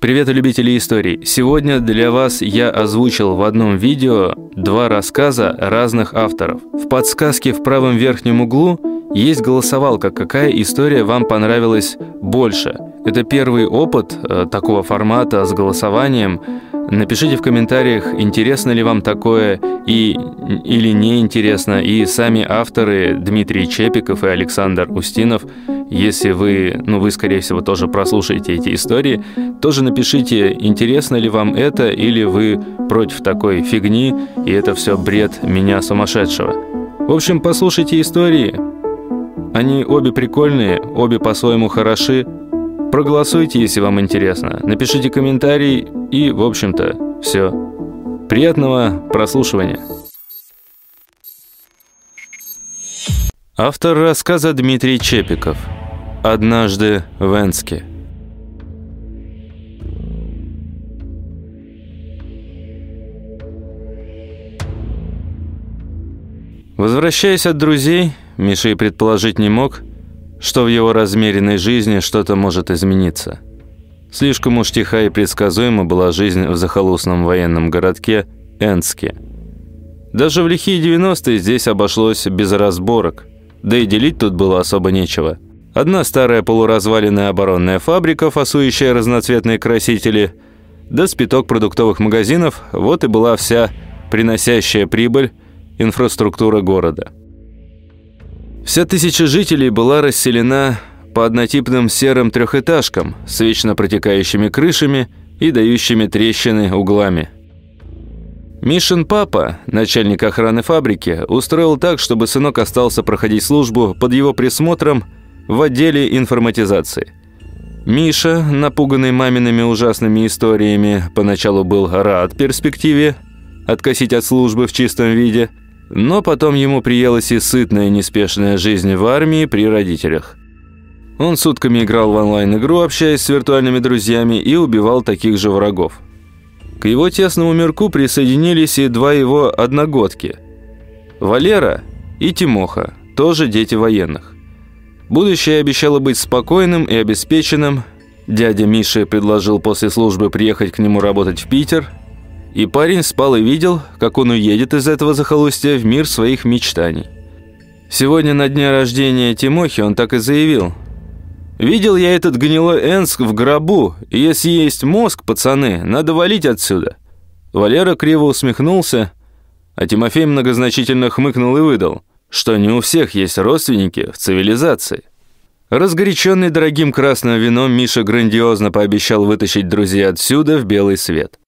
Привет, любители историй! Сегодня для вас я озвучил в одном видео два рассказа разных авторов. В подсказке в правом верхнем углу есть голосовалка, какая история вам понравилась больше. Это первый опыт э, такого формата с голосованием. Напишите в комментариях, интересно ли вам такое и, или не интересно. И сами авторы Дмитрий Чепиков и Александр Устинов, если вы, ну вы скорее всего тоже прослушаете эти истории, тоже напишите, интересно ли вам это или вы против такой фигни, и это все бред меня сумасшедшего. В общем, послушайте истории. Они обе прикольные, обе по-своему хороши. Проголосуйте, если вам интересно. Напишите комментарий и, в общем-то, все. Приятного прослушивания. Автор рассказа Дмитрий Чепиков. «Однажды в Энске». Возвращаясь от друзей, Миша и предположить не мог, что в его размеренной жизни что-то может измениться. Слишком уж тиха и предсказуема была жизнь в захолустном военном городке Энске. Даже в лихие 90-е здесь обошлось без разборок, да и делить тут было особо нечего. Одна старая полуразваленная оборонная фабрика, фасующая разноцветные красители, да спиток продуктовых магазинов, вот и была вся приносящая прибыль инфраструктура города. Вся тысяча жителей была расселена по однотипным серым трехэтажкам с вечно протекающими крышами и дающими трещины углами. Мишин папа, начальник охраны фабрики, устроил так, чтобы сынок остался проходить службу под его присмотром в отделе информатизации. Миша, напуганный мамиными ужасными историями, поначалу был рад перспективе откосить от службы в чистом виде, но потом ему приелась и сытная неспешная жизнь в армии при родителях. Он сутками играл в онлайн-игру, общаясь с виртуальными друзьями, и убивал таких же врагов. К его тесному мирку присоединились и два его одногодки – Валера и Тимоха, тоже дети военных. Будущее обещало быть спокойным и обеспеченным. Дядя Миша предложил после службы приехать к нему работать в Питер, и парень спал и видел, как он уедет из этого захолустья в мир своих мечтаний. Сегодня на дне рождения Тимохи он так и заявил – Видел я этот гнилой Энск в гробу, и если есть мозг, пацаны, надо валить отсюда». Валера криво усмехнулся, а Тимофей многозначительно хмыкнул и выдал, что не у всех есть родственники в цивилизации. Разгоряченный дорогим красным вином, Миша грандиозно пообещал вытащить друзей отсюда в белый свет.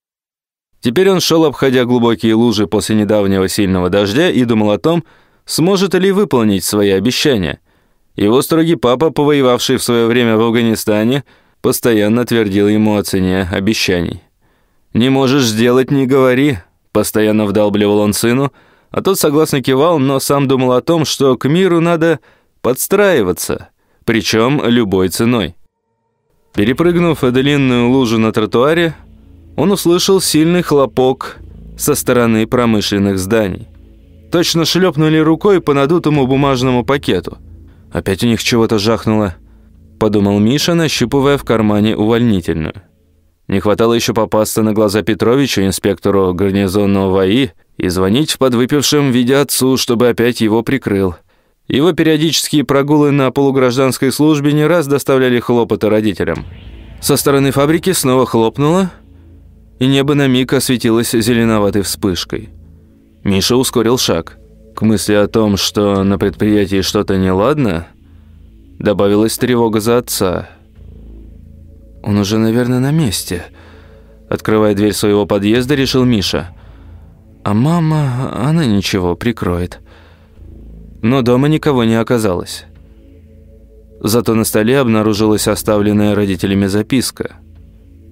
Теперь он шел, обходя глубокие лужи после недавнего сильного дождя, и думал о том, сможет ли выполнить свои обещания – его строгий папа, повоевавший в свое время в Афганистане, постоянно твердил ему о цене обещаний. «Не можешь сделать, не говори», – постоянно вдалбливал он сыну, а тот согласно кивал, но сам думал о том, что к миру надо подстраиваться, причем любой ценой. Перепрыгнув длинную лужу на тротуаре, он услышал сильный хлопок со стороны промышленных зданий. Точно шлепнули рукой по надутому бумажному пакету – Опять у них чего-то жахнуло, подумал Миша, нащупывая в кармане увольнительную. Не хватало еще попасться на глаза Петровичу, инспектору гарнизонного ВАИ, и звонить в подвыпившем виде отцу, чтобы опять его прикрыл. Его периодические прогулы на полугражданской службе не раз доставляли хлопоты родителям. Со стороны фабрики снова хлопнуло, и небо на миг осветилось зеленоватой вспышкой. Миша ускорил шаг. К мысли о том, что на предприятии что-то неладно, добавилась тревога за отца. «Он уже, наверное, на месте», — открывая дверь своего подъезда, решил Миша. «А мама, она ничего, прикроет». Но дома никого не оказалось. Зато на столе обнаружилась оставленная родителями записка.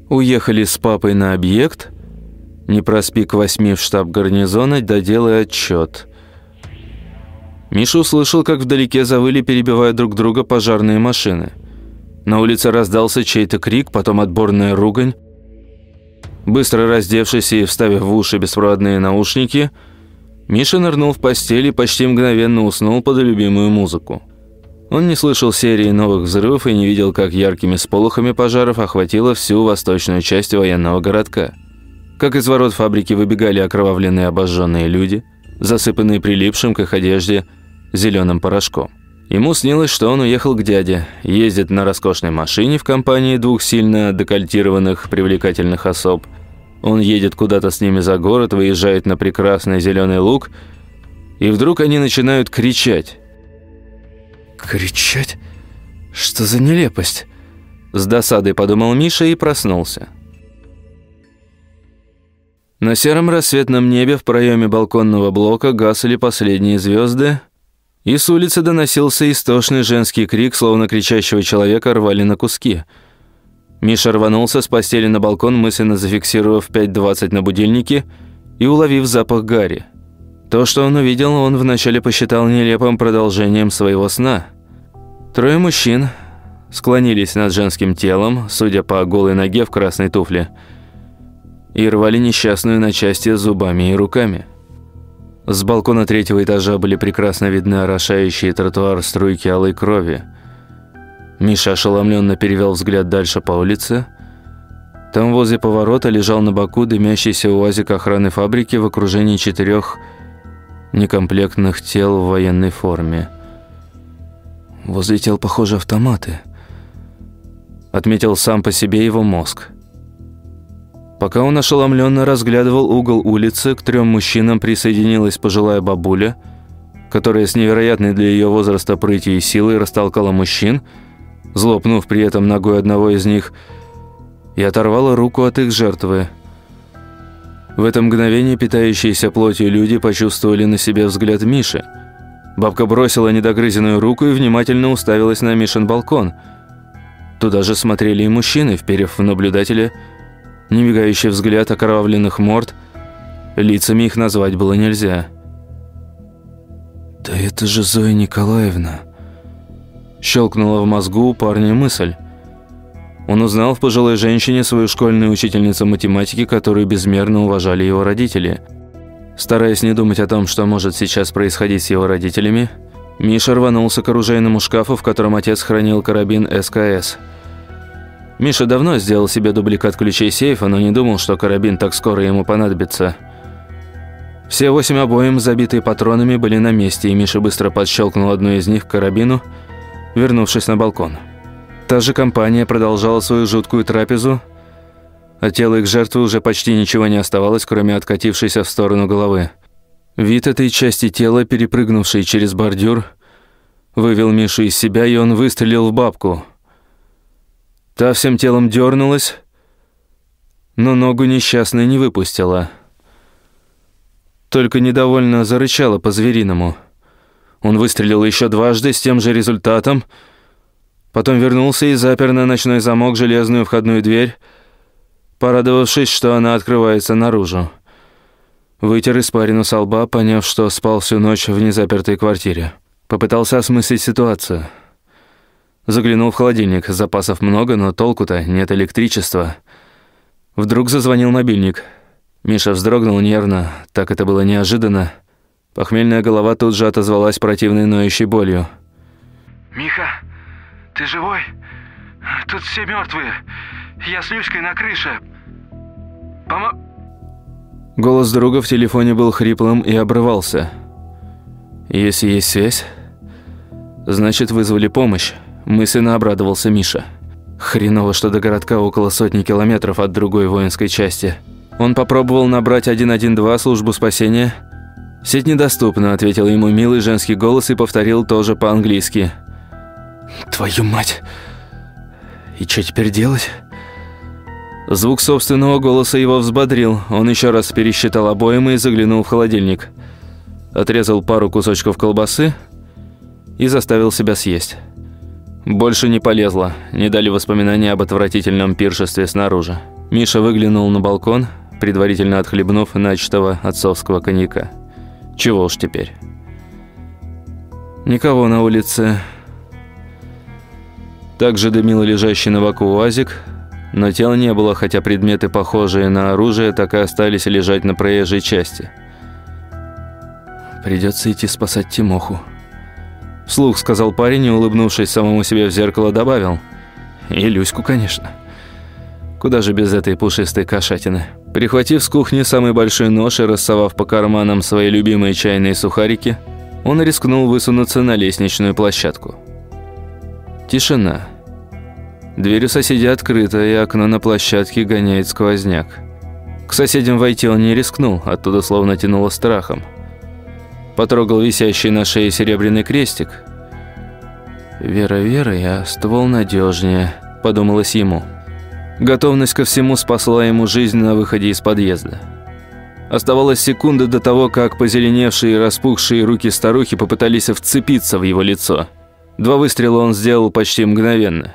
«Уехали с папой на объект», не проспи к восьми в штаб гарнизона, доделай отчет. Миша услышал, как вдалеке завыли, перебивая друг друга пожарные машины. На улице раздался чей-то крик, потом отборная ругань. Быстро раздевшись и вставив в уши беспроводные наушники, Миша нырнул в постель и почти мгновенно уснул под любимую музыку. Он не слышал серии новых взрывов и не видел, как яркими сполохами пожаров охватило всю восточную часть военного городка. Как из ворот фабрики выбегали окровавленные обожженные люди, засыпанные прилипшим к их одежде зеленым порошком. Ему снилось, что он уехал к дяде, ездит на роскошной машине в компании двух сильно декольтированных привлекательных особ. Он едет куда-то с ними за город, выезжает на прекрасный зеленый луг, и вдруг они начинают кричать. «Кричать? Что за нелепость?» С досадой подумал Миша и проснулся. На сером рассветном небе в проеме балконного блока гасали последние звезды, и с улицы доносился истошный женский крик, словно кричащего человека рвали на куски. Миша рванулся с постели на балкон, мысленно зафиксировав 5.20 на будильнике и уловив запах гари. То, что он увидел, он вначале посчитал нелепым продолжением своего сна. Трое мужчин склонились над женским телом, судя по голой ноге в красной туфле, и рвали несчастную на части зубами и руками. С балкона третьего этажа были прекрасно видны орошающие тротуар струйки алой крови. Миша ошеломленно перевел взгляд дальше по улице. Там возле поворота лежал на боку дымящийся уазик охраны фабрики в окружении четырех некомплектных тел в военной форме. Возле тел, похоже, автоматы. Отметил сам по себе его мозг. Пока он ошеломленно разглядывал угол улицы, к трем мужчинам присоединилась пожилая бабуля, которая с невероятной для ее возраста прытью и силой растолкала мужчин, злопнув при этом ногой одного из них, и оторвала руку от их жертвы. В это мгновение питающиеся плотью люди почувствовали на себе взгляд Миши. Бабка бросила недогрызенную руку и внимательно уставилась на Мишин балкон. Туда же смотрели и мужчины, вперев в наблюдателя немигающий взгляд окровавленных морд. Лицами их назвать было нельзя. «Да это же Зоя Николаевна!» Щелкнула в мозгу у парня мысль. Он узнал в пожилой женщине свою школьную учительницу математики, которую безмерно уважали его родители. Стараясь не думать о том, что может сейчас происходить с его родителями, Миша рванулся к оружейному шкафу, в котором отец хранил карабин СКС. Миша давно сделал себе дубликат ключей сейфа, но не думал, что карабин так скоро ему понадобится. Все восемь обоим, забитые патронами, были на месте, и Миша быстро подщелкнул одну из них к карабину, вернувшись на балкон. Та же компания продолжала свою жуткую трапезу. От тела их жертвы уже почти ничего не оставалось, кроме откатившейся в сторону головы. Вид этой части тела, перепрыгнувшей через бордюр, вывел Мишу из себя, и он выстрелил в бабку. Та всем телом дернулась, но ногу несчастной не выпустила. Только недовольно зарычала по-звериному. Он выстрелил еще дважды с тем же результатом – Потом вернулся и запер на ночной замок железную входную дверь, порадовавшись, что она открывается наружу. Вытер испарину со лба, поняв, что спал всю ночь в незапертой квартире. Попытался осмыслить ситуацию. Заглянул в холодильник. Запасов много, но толку-то нет электричества. Вдруг зазвонил мобильник. Миша вздрогнул нервно, так это было неожиданно. Похмельная голова тут же отозвалась противной ноющей болью. «Миха, ты живой? Тут все мертвые. Я с Люськой на крыше. Помо...» Голос друга в телефоне был хриплым и обрывался. «Если есть связь, значит, вызвали помощь», – мысленно обрадовался Миша. Хреново, что до городка около сотни километров от другой воинской части. Он попробовал набрать 112 службу спасения. «Сеть недоступна», – ответил ему милый женский голос и повторил тоже по-английски – Твою мать! И что теперь делать? Звук собственного голоса его взбодрил. Он еще раз пересчитал обоим и заглянул в холодильник. Отрезал пару кусочков колбасы и заставил себя съесть. Больше не полезло, не дали воспоминания об отвратительном пиршестве снаружи. Миша выглянул на балкон, предварительно отхлебнув начатого отцовского коньяка. Чего уж теперь. Никого на улице также дымил лежащий на боку УАЗик, но тела не было, хотя предметы, похожие на оружие, так и остались лежать на проезжей части. Придется идти спасать Тимоху. Вслух сказал парень и, улыбнувшись самому себе в зеркало, добавил. И Люську, конечно. Куда же без этой пушистой кошатины? Прихватив с кухни самый большой нож и рассовав по карманам свои любимые чайные сухарики, он рискнул высунуться на лестничную площадку. Тишина. Дверь у соседей открыта, и окно на площадке гоняет сквозняк. К соседям войти он не рискнул, оттуда словно тянуло страхом. Потрогал висящий на шее серебряный крестик. «Вера, Вера, я ствол надежнее», – подумалось ему. Готовность ко всему спасла ему жизнь на выходе из подъезда. Оставалась секунда до того, как позеленевшие и распухшие руки старухи попытались вцепиться в его лицо. Два выстрела он сделал почти мгновенно.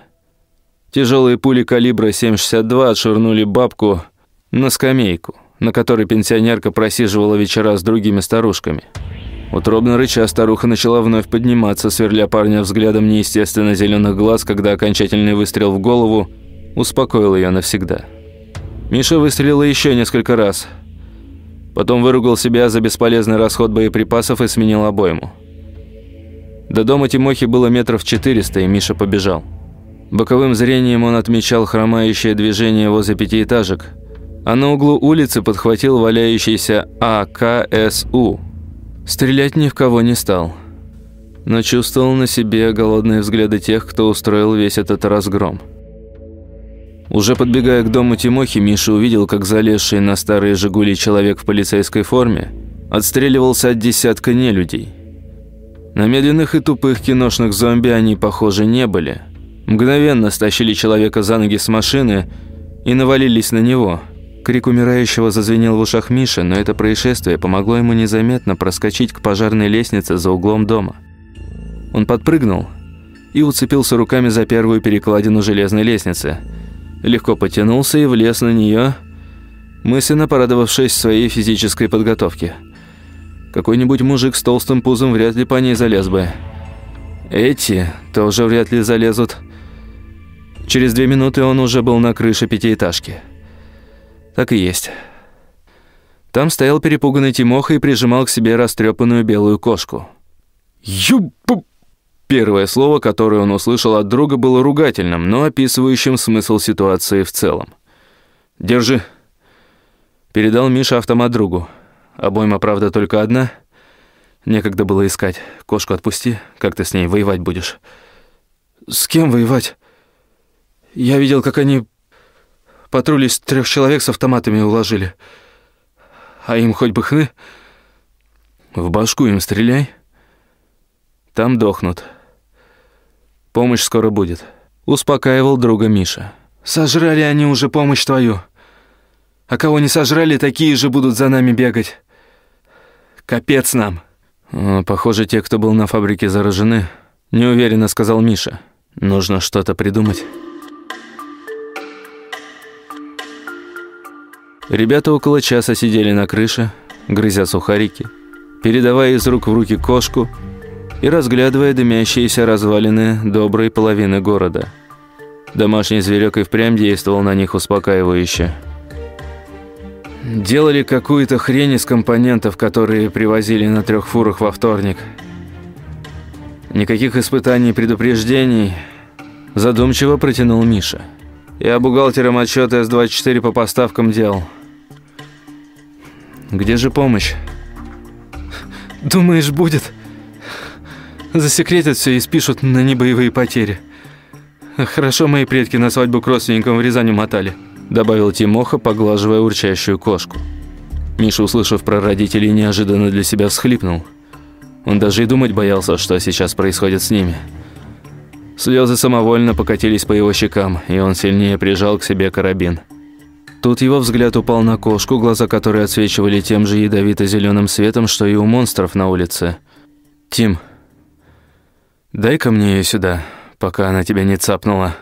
Тяжелые пули калибра 7,62 отшвырнули бабку на скамейку, на которой пенсионерка просиживала вечера с другими старушками. Утробно рыча старуха начала вновь подниматься, сверля парня взглядом неестественно зеленых глаз, когда окончательный выстрел в голову успокоил ее навсегда. Миша выстрелила еще несколько раз. Потом выругал себя за бесполезный расход боеприпасов и сменил обойму. До дома Тимохи было метров 400, и Миша побежал. Боковым зрением он отмечал хромающее движение возле пятиэтажек, а на углу улицы подхватил валяющийся АКСУ. Стрелять ни в кого не стал, но чувствовал на себе голодные взгляды тех, кто устроил весь этот разгром. Уже подбегая к дому Тимохи, Миша увидел, как залезший на старые «Жигули» человек в полицейской форме отстреливался от десятка нелюдей – на медленных и тупых киношных зомби они, похоже, не были. Мгновенно стащили человека за ноги с машины и навалились на него. Крик умирающего зазвенел в ушах Миши, но это происшествие помогло ему незаметно проскочить к пожарной лестнице за углом дома. Он подпрыгнул и уцепился руками за первую перекладину железной лестницы. Легко потянулся и влез на нее, мысленно порадовавшись своей физической подготовке – какой-нибудь мужик с толстым пузом вряд ли по ней залез бы. Эти тоже вряд ли залезут. Через две минуты он уже был на крыше пятиэтажки. Так и есть. Там стоял перепуганный Тимоха и прижимал к себе растрепанную белую кошку. «Юб!» Первое слово, которое он услышал от друга, было ругательным, но описывающим смысл ситуации в целом. «Держи», – передал Миша автомат другу. Обойма, правда, только одна. Некогда было искать. Кошку отпусти, как ты с ней воевать будешь. С кем воевать? Я видел, как они патрулись трех человек с автоматами уложили. А им хоть бы хны. В башку им стреляй. Там дохнут. Помощь скоро будет. Успокаивал друга Миша. Сожрали они уже помощь твою. А кого не сожрали, такие же будут за нами бегать. Капец нам. Похоже, те, кто был на фабрике, заражены. Неуверенно сказал Миша. Нужно что-то придумать. Ребята около часа сидели на крыше, грызя сухарики, передавая из рук в руки кошку и разглядывая дымящиеся развалины доброй половины города. Домашний зверек и впрямь действовал на них успокаивающе. Делали какую-то хрень из компонентов, которые привозили на трех фурах во вторник. Никаких испытаний и предупреждений. Задумчиво протянул Миша. Я бухгалтером отчеты С-24 по поставкам делал. Где же помощь? Думаешь, будет? Засекретят все и спишут на небоевые потери. Хорошо мои предки на свадьбу к родственникам в Рязань мотали добавил Тимоха, поглаживая урчащую кошку. Миша, услышав про родителей, неожиданно для себя всхлипнул. Он даже и думать боялся, что сейчас происходит с ними. Слезы самовольно покатились по его щекам, и он сильнее прижал к себе карабин. Тут его взгляд упал на кошку, глаза которой отсвечивали тем же ядовито зеленым светом, что и у монстров на улице. «Тим, дай-ка мне ее сюда, пока она тебя не цапнула».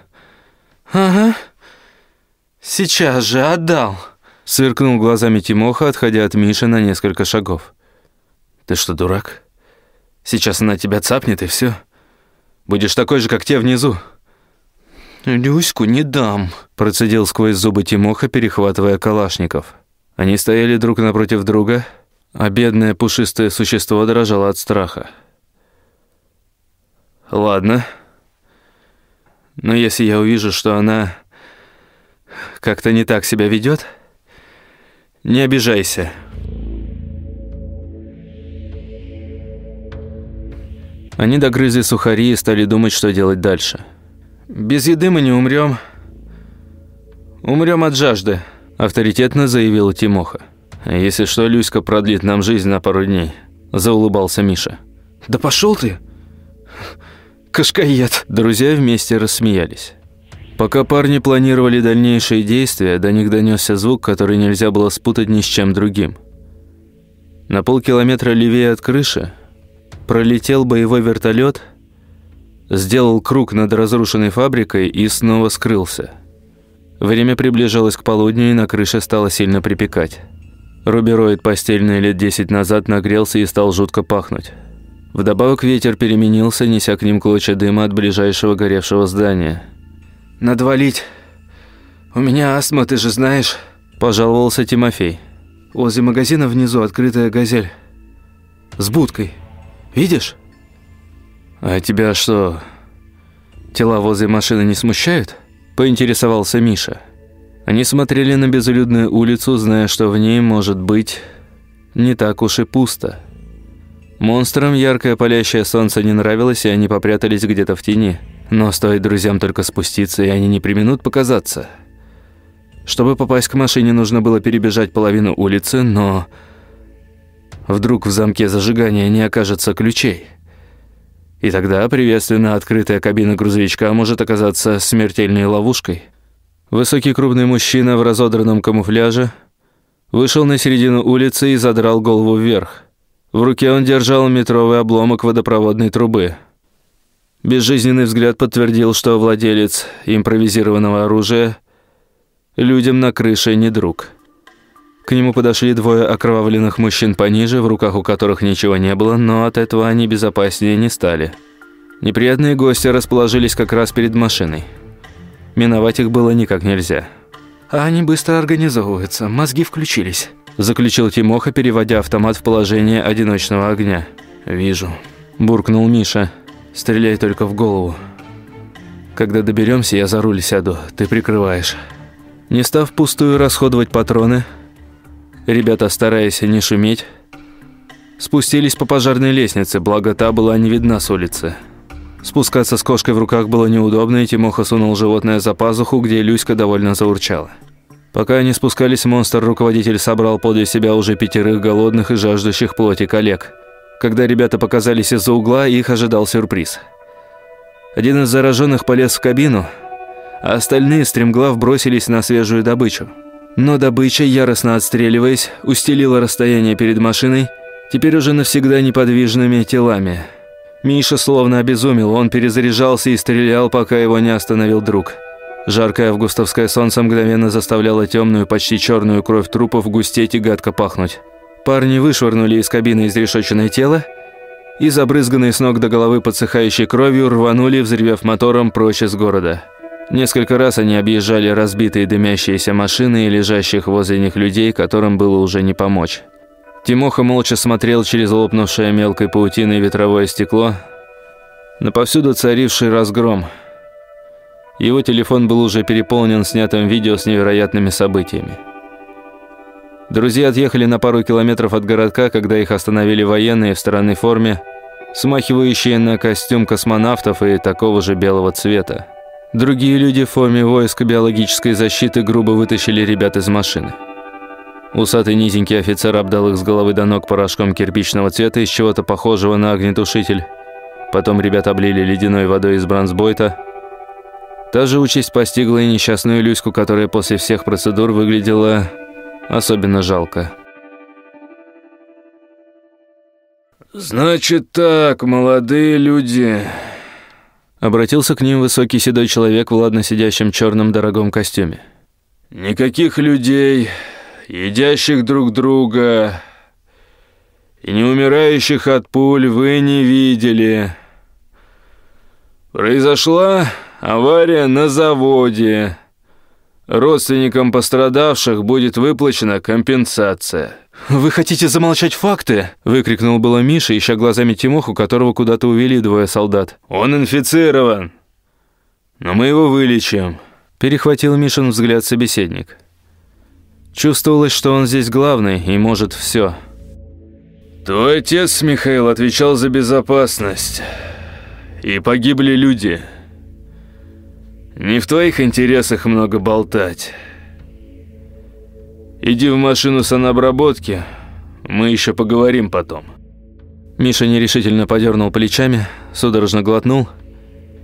«Ага», «Сейчас же отдал!» Сыркнул глазами Тимоха, отходя от Миши на несколько шагов. «Ты что, дурак? Сейчас она тебя цапнет и все. Будешь такой же, как те внизу». «Люську не дам», – процедил сквозь зубы Тимоха, перехватывая калашников. Они стояли друг напротив друга, а бедное пушистое существо дрожало от страха. Ладно. Но если я увижу, что она как-то не так себя ведет, не обижайся. Они догрызли сухари и стали думать, что делать дальше. «Без еды мы не умрем. Умрем от жажды», – авторитетно заявила Тимоха. «Если что, Люська продлит нам жизнь на пару дней», – заулыбался Миша. «Да пошел ты! Кашкаед!» Друзья вместе рассмеялись. Пока парни планировали дальнейшие действия, до них донесся звук, который нельзя было спутать ни с чем другим. На полкилометра левее от крыши пролетел боевой вертолет, сделал круг над разрушенной фабрикой и снова скрылся. Время приближалось к полудню, и на крыше стало сильно припекать. Рубероид постельный лет 10 назад нагрелся и стал жутко пахнуть. Вдобавок ветер переменился, неся к ним клочья дыма от ближайшего горевшего здания. «Надо валить. У меня астма, ты же знаешь», – пожаловался Тимофей. «Возле магазина внизу открытая газель. С будкой. Видишь?» «А тебя что, тела возле машины не смущают?» – поинтересовался Миша. Они смотрели на безлюдную улицу, зная, что в ней может быть не так уж и пусто. Монстрам яркое палящее солнце не нравилось, и они попрятались где-то в тени. Но стоит друзьям только спуститься, и они не применут показаться. Чтобы попасть к машине, нужно было перебежать половину улицы, но... Вдруг в замке зажигания не окажется ключей. И тогда приветственно открытая кабина грузовичка может оказаться смертельной ловушкой. Высокий крупный мужчина в разодранном камуфляже вышел на середину улицы и задрал голову вверх. В руке он держал метровый обломок водопроводной трубы. Безжизненный взгляд подтвердил, что владелец импровизированного оружия людям на крыше не друг. К нему подошли двое окровавленных мужчин пониже, в руках у которых ничего не было, но от этого они безопаснее не стали. Неприятные гости расположились как раз перед машиной. Миновать их было никак нельзя. А они быстро организовываются, мозги включились заключил Тимоха, переводя автомат в положение одиночного огня. «Вижу», – буркнул Миша. «Стреляй только в голову. Когда доберемся, я за руль сяду, ты прикрываешь». Не став пустую расходовать патроны, ребята, стараясь не шуметь, спустились по пожарной лестнице, благо та была не видна с улицы. Спускаться с кошкой в руках было неудобно, и Тимоха сунул животное за пазуху, где Люська довольно заурчала. Пока они спускались, монстр-руководитель собрал подле себя уже пятерых голодных и жаждущих плоти коллег. Когда ребята показались из-за угла, их ожидал сюрприз. Один из зараженных полез в кабину, а остальные стремглав бросились на свежую добычу. Но добыча, яростно отстреливаясь, устелила расстояние перед машиной, теперь уже навсегда неподвижными телами. Миша словно обезумел, он перезаряжался и стрелял, пока его не остановил друг – Жаркое августовское солнце мгновенно заставляло темную, почти черную кровь трупов густеть и гадко пахнуть. Парни вышвырнули из кабины изрешеченное тело и, забрызганные с ног до головы подсыхающей кровью, рванули, взревев мотором, прочь из города. Несколько раз они объезжали разбитые дымящиеся машины и лежащих возле них людей, которым было уже не помочь. Тимоха молча смотрел через лопнувшее мелкой паутиной ветровое стекло на повсюду царивший разгром – его телефон был уже переполнен снятым видео с невероятными событиями. Друзья отъехали на пару километров от городка, когда их остановили военные в странной форме, смахивающие на костюм космонавтов и такого же белого цвета. Другие люди в форме войска биологической защиты грубо вытащили ребят из машины. Усатый низенький офицер обдал их с головы до ног порошком кирпичного цвета из чего-то похожего на огнетушитель. Потом ребят облили ледяной водой из бронзбойта – Та же участь постигла и несчастную Люську, которая после всех процедур выглядела особенно жалко. «Значит так, молодые люди...» Обратился к ним высокий седой человек в ладно сидящем черном дорогом костюме. «Никаких людей, едящих друг друга и не умирающих от пуль вы не видели. Произошла Авария на заводе. Родственникам пострадавших будет выплачена компенсация. «Вы хотите замолчать факты?» – выкрикнул было Миша, ища глазами Тимоху, которого куда-то увели двое солдат. «Он инфицирован, но мы его вылечим», – перехватил Мишин взгляд собеседник. Чувствовалось, что он здесь главный и может все. «Твой отец, Михаил, отвечал за безопасность, и погибли люди». Не в твоих интересах много болтать. Иди в машину санобработки, мы еще поговорим потом». Миша нерешительно подернул плечами, судорожно глотнул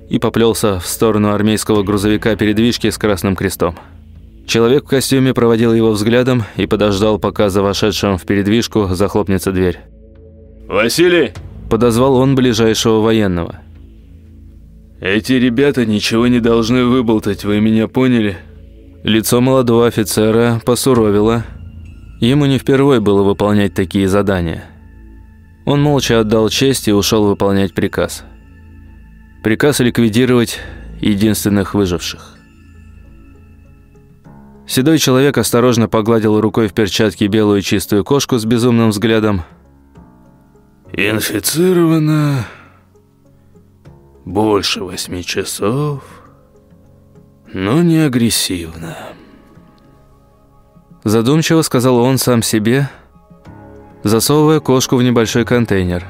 и поплелся в сторону армейского грузовика-передвижки с красным крестом. Человек в костюме проводил его взглядом и подождал, пока за вошедшим в передвижку захлопнется дверь. «Василий!» – подозвал он ближайшего военного – «Эти ребята ничего не должны выболтать, вы меня поняли?» Лицо молодого офицера посуровило. Ему не впервой было выполнять такие задания. Он молча отдал честь и ушел выполнять приказ. Приказ ликвидировать единственных выживших. Седой человек осторожно погладил рукой в перчатке белую чистую кошку с безумным взглядом. «Инфицирована больше восьми часов, но не агрессивно. Задумчиво сказал он сам себе, засовывая кошку в небольшой контейнер.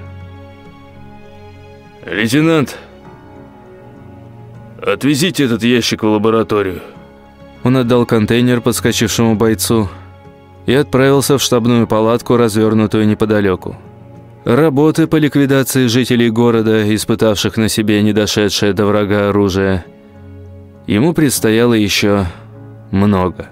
«Лейтенант, отвезите этот ящик в лабораторию». Он отдал контейнер подскочившему бойцу и отправился в штабную палатку, развернутую неподалеку. Работы по ликвидации жителей города, испытавших на себе недошедшее до врага оружие, ему предстояло еще много.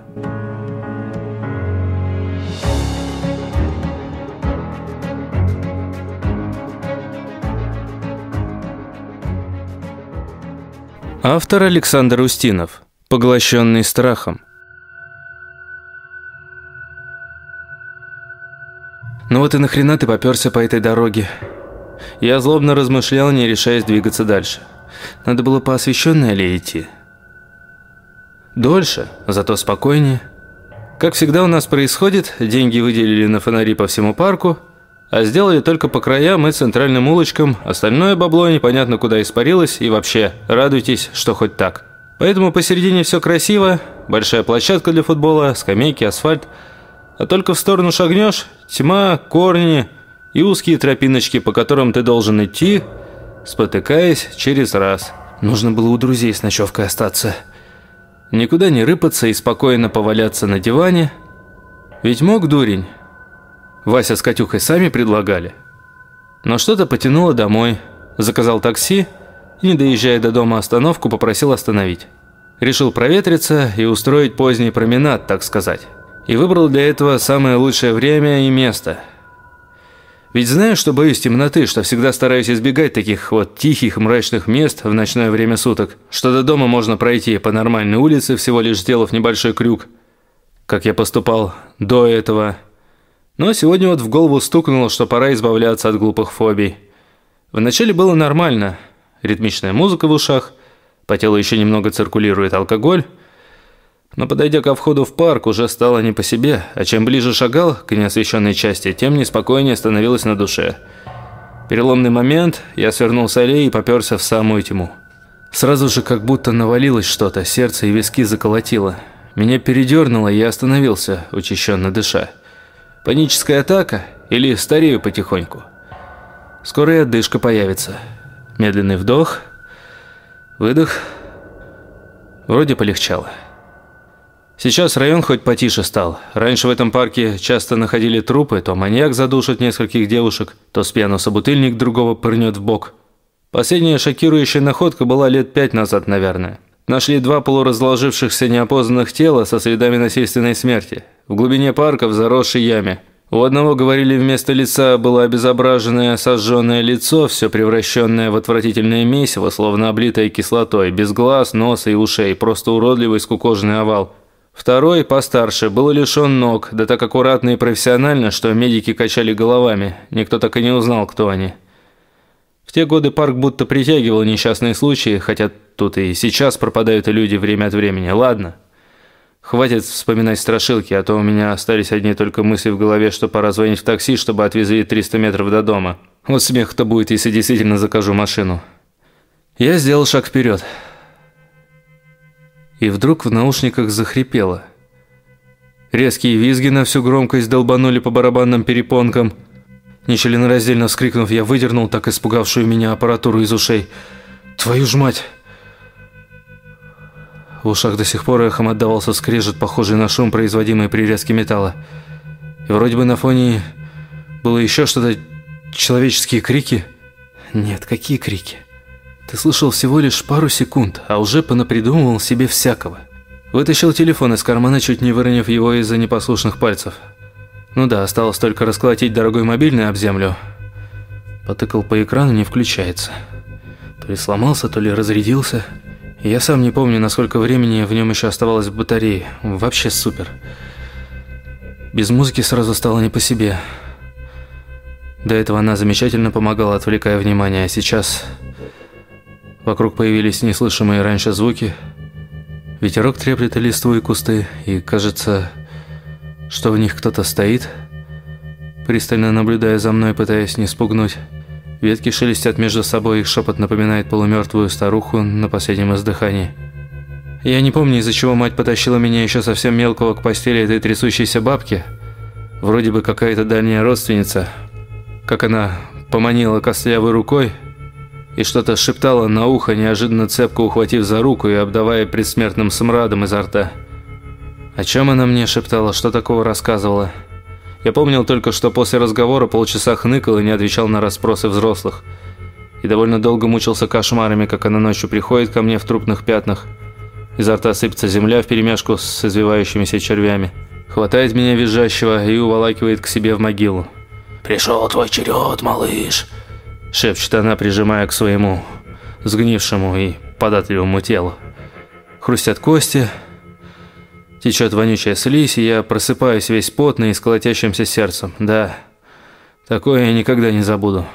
Автор Александр Устинов. Поглощенный страхом. «Ну вот и нахрена ты попёрся по этой дороге?» Я злобно размышлял, не решаясь двигаться дальше. Надо было по освещенной аллее идти. Дольше, зато спокойнее. Как всегда у нас происходит, деньги выделили на фонари по всему парку, а сделали только по краям и центральным улочкам, остальное бабло непонятно куда испарилось, и вообще, радуйтесь, что хоть так. Поэтому посередине все красиво, большая площадка для футбола, скамейки, асфальт – а только в сторону шагнешь – тьма, корни и узкие тропиночки, по которым ты должен идти, спотыкаясь через раз. Нужно было у друзей с ночевкой остаться. Никуда не рыпаться и спокойно поваляться на диване. Ведь мог дурень. Вася с Катюхой сами предлагали. Но что-то потянуло домой. Заказал такси и, не доезжая до дома остановку, попросил остановить. Решил проветриться и устроить поздний променад, так сказать и выбрал для этого самое лучшее время и место. Ведь знаю, что боюсь темноты, что всегда стараюсь избегать таких вот тихих мрачных мест в ночное время суток, что до дома можно пройти по нормальной улице, всего лишь сделав небольшой крюк, как я поступал до этого. Но сегодня вот в голову стукнуло, что пора избавляться от глупых фобий. Вначале было нормально. Ритмичная музыка в ушах, по телу еще немного циркулирует алкоголь – но подойдя ко входу в парк, уже стало не по себе, а чем ближе шагал к неосвещенной части, тем неспокойнее становилось на душе. Переломный момент, я свернул с аллеи и попёрся в самую тьму. Сразу же как будто навалилось что-то, сердце и виски заколотило. Меня передернуло, и я остановился, учащенно дыша. Паническая атака или старею потихоньку? Скоро и отдышка появится. Медленный вдох, выдох. Вроде полегчало. Сейчас район хоть потише стал. Раньше в этом парке часто находили трупы, то маньяк задушит нескольких девушек, то с пьяну собутыльник другого пырнет в бок. Последняя шокирующая находка была лет пять назад, наверное. Нашли два полуразложившихся неопознанных тела со следами насильственной смерти. В глубине парка в заросшей яме. У одного, говорили, вместо лица было обезображенное сожженное лицо, все превращенное в отвратительное месиво, словно облитое кислотой, без глаз, носа и ушей, просто уродливый скукоженный овал – Второй, постарше, был лишен ног, да так аккуратно и профессионально, что медики качали головами. Никто так и не узнал, кто они. В те годы парк будто притягивал несчастные случаи, хотя тут и сейчас пропадают люди время от времени. Ладно. Хватит вспоминать страшилки, а то у меня остались одни только мысли в голове, что пора звонить в такси, чтобы отвезли 300 метров до дома. Вот смех-то будет, если действительно закажу машину. Я сделал шаг вперед. И вдруг в наушниках захрипело. Резкие визги на всю громкость долбанули по барабанным перепонкам. Нечленораздельно вскрикнув, я выдернул так испугавшую меня аппаратуру из ушей. «Твою ж мать!» В ушах до сих пор эхом отдавался скрежет, похожий на шум, производимый при резке металла. И вроде бы на фоне было еще что-то... Человеческие крики? Нет, какие крики? Ты слышал всего лишь пару секунд, а уже понапридумывал себе всякого. Вытащил телефон из кармана, чуть не выронив его из-за непослушных пальцев. Ну да, осталось только расколотить дорогой мобильный об землю. Потыкал по экрану, не включается. То ли сломался, то ли разрядился. Я сам не помню, насколько времени в нем еще оставалось в батарее. Вообще супер. Без музыки сразу стало не по себе. До этого она замечательно помогала, отвлекая внимание, а сейчас... Вокруг появились неслышимые раньше звуки. Ветерок треплет листву и кусты, и кажется, что в них кто-то стоит, пристально наблюдая за мной, пытаясь не спугнуть. Ветки шелестят между собой, их шепот напоминает полумертвую старуху на последнем издыхании. Я не помню, из-за чего мать потащила меня еще совсем мелкого к постели этой трясущейся бабки. Вроде бы какая-то дальняя родственница. Как она поманила костлявой рукой – и что-то шептала на ухо, неожиданно цепко ухватив за руку и обдавая предсмертным смрадом изо рта. О чем она мне шептала, что такого рассказывала? Я помнил только, что после разговора полчаса хныкал и не отвечал на расспросы взрослых. И довольно долго мучился кошмарами, как она ночью приходит ко мне в трупных пятнах. Изо рта сыпется земля вперемешку с извивающимися червями. Хватает меня визжащего и уволакивает к себе в могилу. «Пришел твой черед, малыш!» Шепчет она, прижимая к своему сгнившему и податливому телу. Хрустят кости, течет вонючая слизь, и я просыпаюсь весь потный и с колотящимся сердцем. Да, такое я никогда не забуду.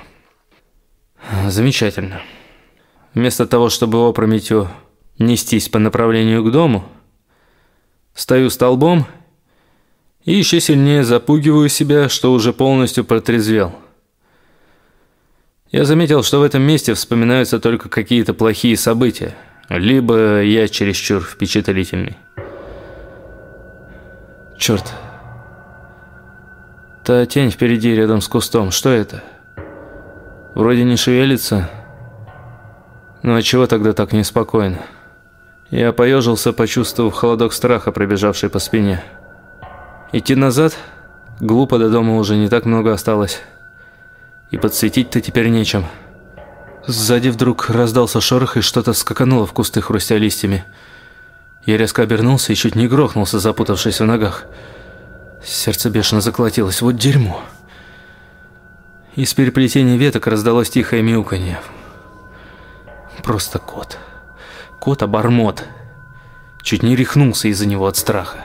Замечательно. Вместо того, чтобы опрометью нестись по направлению к дому, стою столбом и еще сильнее запугиваю себя, что уже полностью протрезвел. Я заметил, что в этом месте вспоминаются только какие-то плохие события, либо я чересчур впечатлительный. Черт. Та тень впереди рядом с кустом, что это? Вроде не шевелится. Но отчего тогда так неспокойно? Я поежился, почувствовав холодок страха, пробежавший по спине. Идти назад? Глупо, до дома уже не так много осталось. И подсветить-то теперь нечем. Сзади вдруг раздался шорох, и что-то скакануло в кусты, хрустя листьями. Я резко обернулся и чуть не грохнулся, запутавшись в ногах. Сердце бешено заколотилось. Вот дерьмо. Из переплетения веток раздалось тихое мяуканье. Просто кот. Кот-обормот. Чуть не рехнулся из-за него от страха.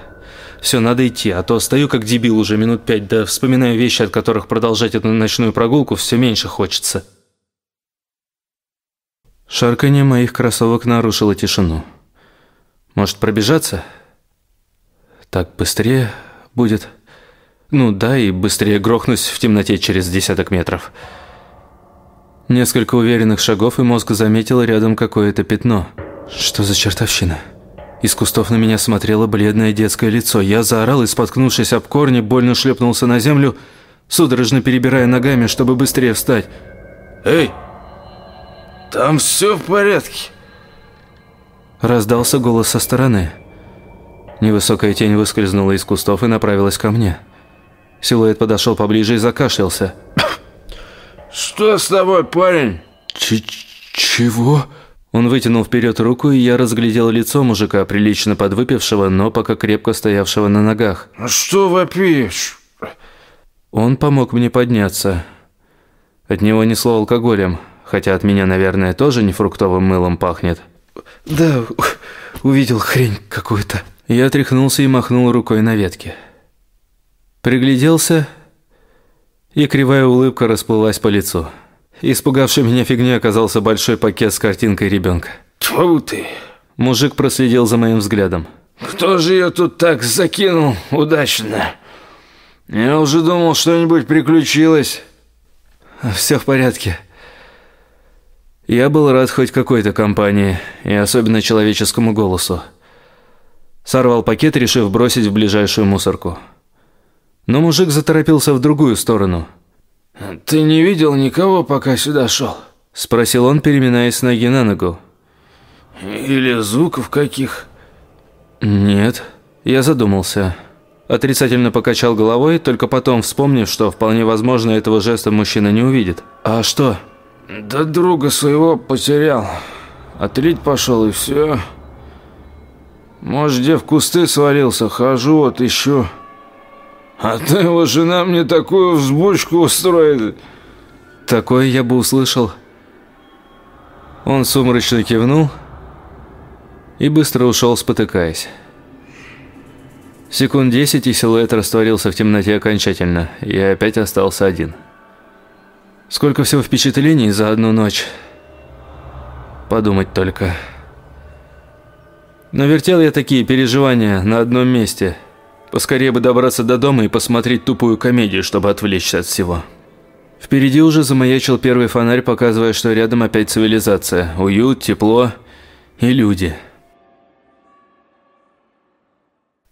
Все, надо идти, а то стою как дебил уже минут пять, да вспоминаю вещи, от которых продолжать эту ночную прогулку все меньше хочется. Шарканье моих кроссовок нарушило тишину. Может, пробежаться? Так быстрее будет. Ну да, и быстрее грохнусь в темноте через десяток метров. Несколько уверенных шагов, и мозг заметил рядом какое-то пятно. Что за чертовщина? Из кустов на меня смотрело бледное детское лицо. Я заорал и, споткнувшись об корни, больно шлепнулся на землю, судорожно перебирая ногами, чтобы быстрее встать. «Эй, там все в порядке?» Раздался голос со стороны. Невысокая тень выскользнула из кустов и направилась ко мне. Силуэт подошел поближе и закашлялся. «Что с тобой, парень?» Ч «Чего?» Он вытянул вперед руку, и я разглядел лицо мужика, прилично подвыпившего, но пока крепко стоявшего на ногах. «А что вопишь?» Он помог мне подняться. От него несло алкоголем, хотя от меня, наверное, тоже не фруктовым мылом пахнет. «Да, увидел хрень какую-то». Я тряхнулся и махнул рукой на ветке. Пригляделся, и кривая улыбка расплылась по лицу. Испугавший меня фигней оказался большой пакет с картинкой ребенка. Тьфу ты! Мужик проследил за моим взглядом. Кто же ее тут так закинул удачно? Я уже думал, что-нибудь приключилось. Все в порядке. Я был рад хоть какой-то компании, и особенно человеческому голосу. Сорвал пакет, решив бросить в ближайшую мусорку. Но мужик заторопился в другую сторону. «Ты не видел никого, пока сюда шел?» Спросил он, переминаясь с ноги на ногу. «Или звуков каких?» «Нет». Я задумался. Отрицательно покачал головой, только потом вспомнив, что вполне возможно этого жеста мужчина не увидит. «А что?» «Да друга своего потерял. Отлить пошел и все. Может, где в кусты свалился, хожу, вот ищу. А ты его жена мне такую взбучку устроит». «Такое я бы услышал». Он сумрачно кивнул и быстро ушел, спотыкаясь. Секунд десять, и силуэт растворился в темноте окончательно, я опять остался один. Сколько всего впечатлений за одну ночь. Подумать только. Но вертел я такие переживания на одном месте. Поскорее бы добраться до дома и посмотреть тупую комедию, чтобы отвлечься от всего. Впереди уже замаячил первый фонарь, показывая, что рядом опять цивилизация. Уют, тепло и люди.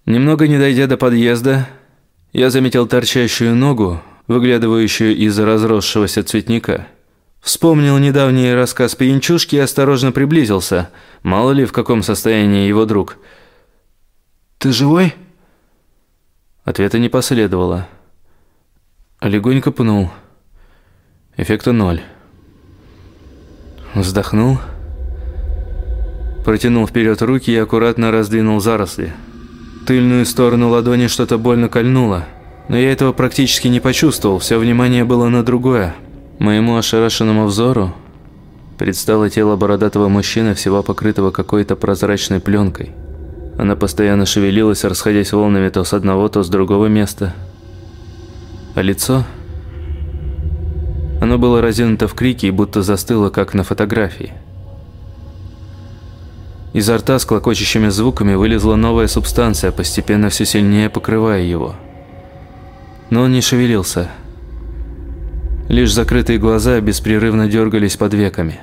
Немного не дойдя до подъезда, я заметил торчащую ногу, выглядывающую из разросшегося цветника. Вспомнил недавний рассказ пьянчушки и осторожно приблизился. Мало ли, в каком состоянии его друг. «Ты живой?» Ответа не последовало. Легонько пнул. Эффекта ноль. Вздохнул. Протянул вперед руки и аккуратно раздвинул заросли. Тыльную сторону ладони что-то больно кольнуло. Но я этого практически не почувствовал, все внимание было на другое. Моему ошарашенному взору предстало тело бородатого мужчины, всего покрытого какой-то прозрачной пленкой. Она постоянно шевелилась, расходясь волнами то с одного, то с другого места. А лицо... Оно было разинуто в крике и будто застыло, как на фотографии. Изо рта с клокочущими звуками вылезла новая субстанция, постепенно все сильнее покрывая его. Но он не шевелился. Лишь закрытые глаза беспрерывно дергались под веками.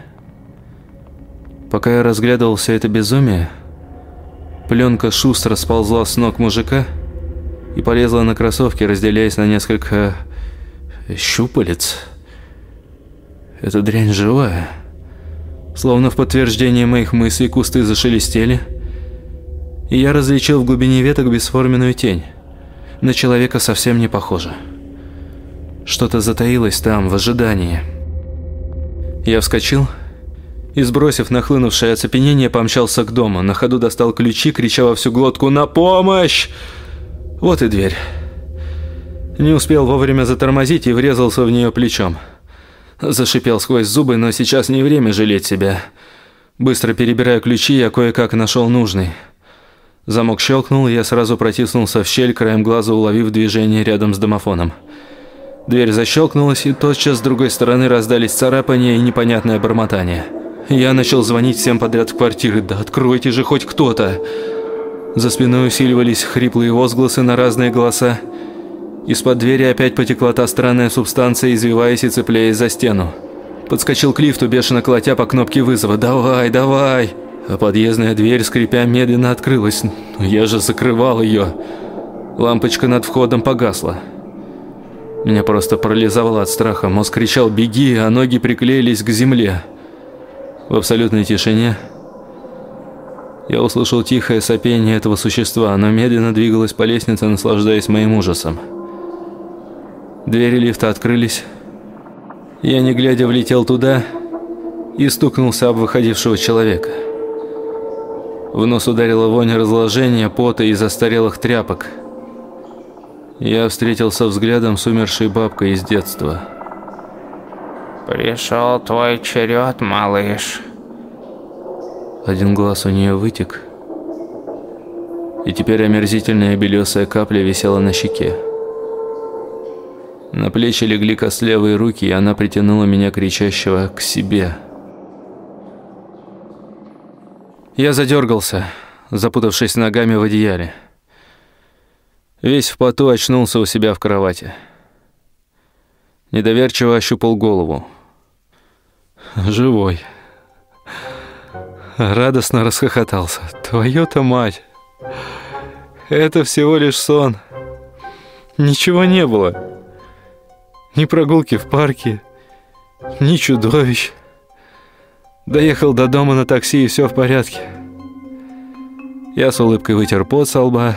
Пока я разглядывал все это безумие, пленка шустро сползла с ног мужика и полезла на кроссовки, разделяясь на несколько щупалец. Эта дрянь живая. Словно в подтверждение моих мыслей кусты зашелестели, и я различил в глубине веток бесформенную тень. На человека совсем не похоже. Что-то затаилось там, в ожидании. Я вскочил и, сбросив нахлынувшее оцепенение, помчался к дому. На ходу достал ключи, крича во всю глотку «На помощь!» Вот и дверь. Не успел вовремя затормозить и врезался в нее плечом. Зашипел сквозь зубы, но сейчас не время жалеть себя. Быстро перебирая ключи, я кое-как нашел нужный. Замок щелкнул, и я сразу протиснулся в щель, краем глаза уловив движение рядом с домофоном. Дверь защелкнулась, и тотчас с другой стороны раздались царапания и непонятное бормотание. Я начал звонить всем подряд в квартиры. «Да откройте же хоть кто-то!» За спиной усиливались хриплые возгласы на разные голоса. Из-под двери опять потекла та странная субстанция, извиваясь и цепляясь за стену. Подскочил к лифту, бешено колотя по кнопке вызова. «Давай, давай!» А подъездная дверь, скрипя, медленно открылась. Я же закрывал ее. Лампочка над входом погасла. Меня просто парализовало от страха. Мозг кричал «Беги!», а ноги приклеились к земле. В абсолютной тишине я услышал тихое сопение этого существа. Оно медленно двигалось по лестнице, наслаждаясь моим ужасом. Двери лифта открылись. Я, не глядя, влетел туда и стукнулся об выходившего человека. В нос ударила вонь разложения, пота и застарелых тряпок. Я встретился взглядом с умершей бабкой из детства. «Пришел твой черед, малыш». Один глаз у нее вытек, и теперь омерзительная белесая капля висела на щеке. На плечи легли костлявые руки, и она притянула меня кричащего к себе. Я задергался. запутавшись ногами в одеяле. Весь в поту очнулся у себя в кровати. Недоверчиво ощупал голову. Живой. Радостно расхохотался. Твою-то мать. Это всего лишь сон. Ничего не было. Ни прогулки в парке, ни чудовищ. Доехал до дома на такси, и все в порядке. Я с улыбкой вытер пот со лба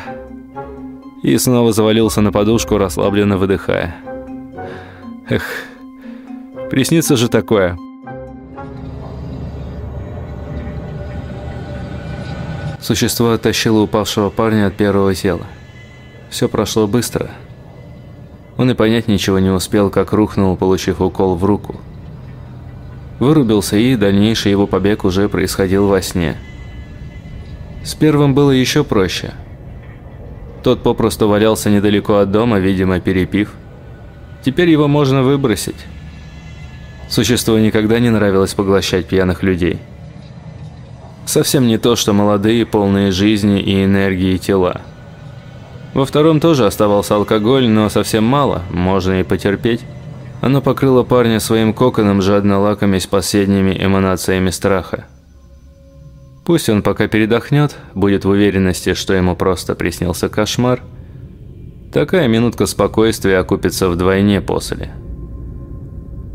и снова завалился на подушку, расслабленно выдыхая. Эх, приснится же такое. Существо оттащило упавшего парня от первого тела. Все прошло быстро. Он и понять ничего не успел, как рухнул, получив укол в руку. Вырубился, и дальнейший его побег уже происходил во сне. С первым было еще проще. Тот попросту валялся недалеко от дома, видимо, перепив. Теперь его можно выбросить. Существу никогда не нравилось поглощать пьяных людей. Совсем не то, что молодые, полные жизни и энергии тела. Во втором тоже оставался алкоголь, но совсем мало, можно и потерпеть. Оно покрыло парня своим коконом, жадно лакомясь последними эманациями страха. Пусть он пока передохнет, будет в уверенности, что ему просто приснился кошмар. Такая минутка спокойствия окупится вдвойне после.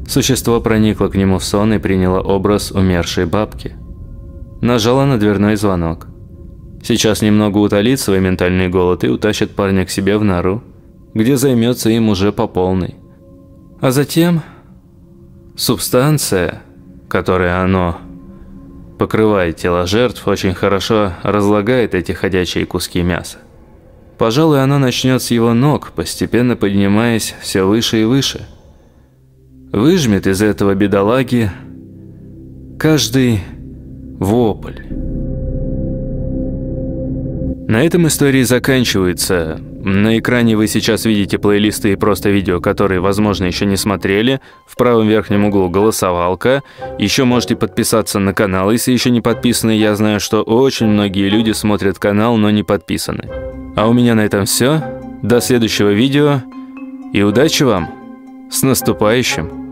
Существо проникло к нему в сон и приняло образ умершей бабки. Нажала на дверной звонок. Сейчас немного утолит свой ментальный голод и утащит парня к себе в нору, где займется им уже по полной. А затем субстанция, которой оно покрывает тело жертв, очень хорошо разлагает эти ходячие куски мяса. Пожалуй, оно начнет с его ног, постепенно поднимаясь все выше и выше. Выжмет из этого бедолаги каждый вопль. На этом истории заканчиваются. На экране вы сейчас видите плейлисты и просто видео, которые, возможно, еще не смотрели. В правом верхнем углу голосовалка. Еще можете подписаться на канал, если еще не подписаны. Я знаю, что очень многие люди смотрят канал, но не подписаны. А у меня на этом все. До следующего видео. И удачи вам! С наступающим!